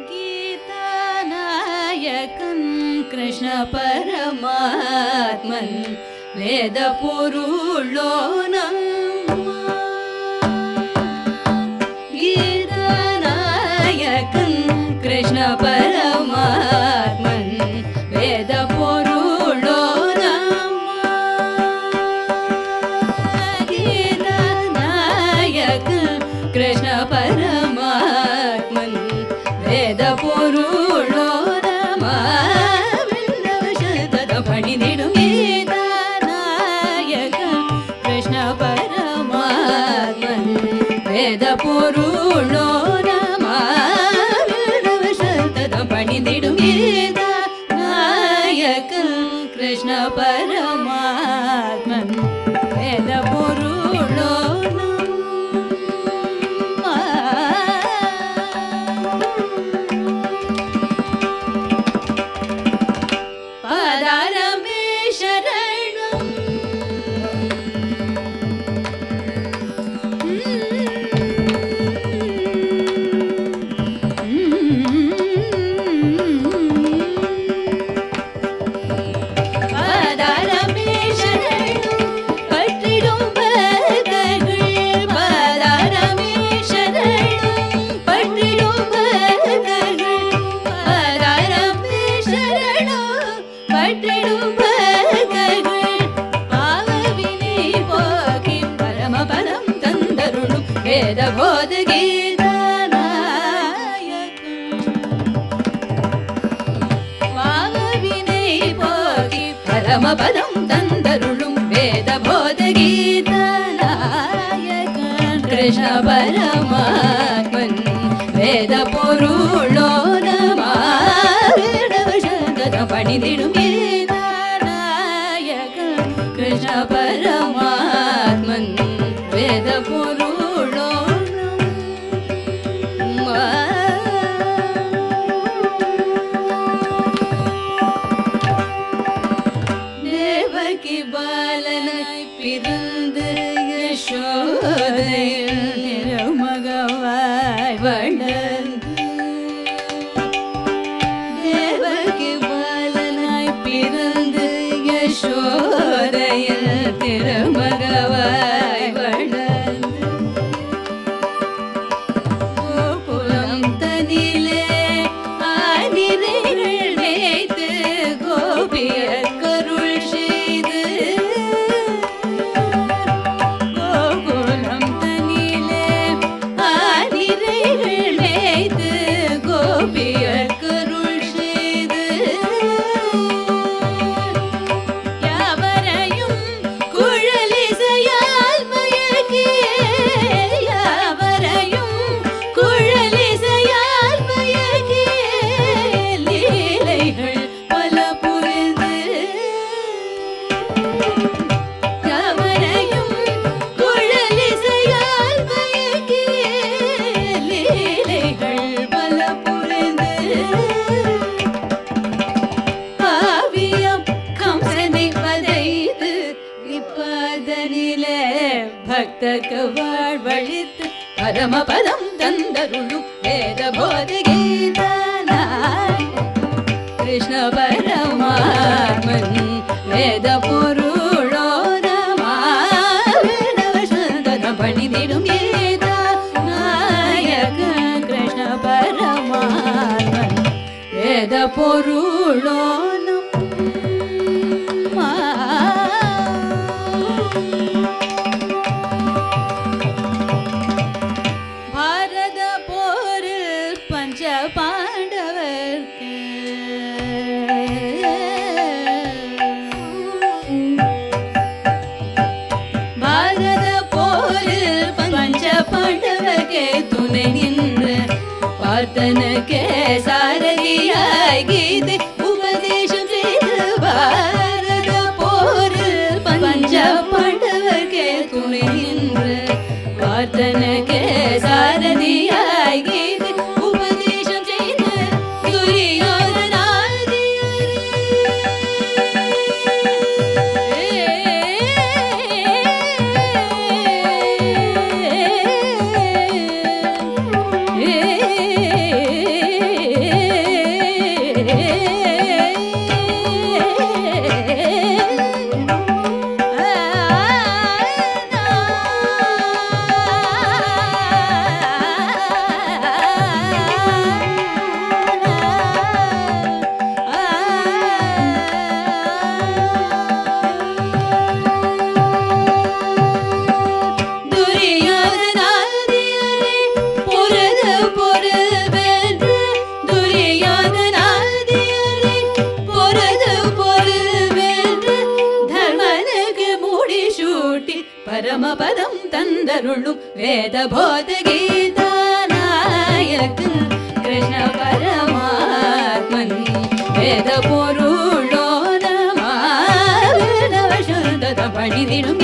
गीतानायकं कृष्णपरमात्मन् परमात्मन् वेद पुरुलोनम् गीता नायकम् कृष्ण परमात्मन् कृष्ण पर பரமபதம் தந்தருளும் வேத போத கீதநாயகன். கிருஷ்ண பரமா बाल निपु மகவாய் गवाण பரம பதம் தந்தருளும் வேத போதி கீதனாய் கிருஷ்ண பரமாத்மன் வேத பொருளோதமான பணிதிடும் ஏத நாயக கிருஷ்ண பரமாத்மன் வேத பொருளோ तन के सा வேத போத கீதா கிருஷ்ண பரமாத்மன். வேத பொருளோ நமாவிட பணிதிடும்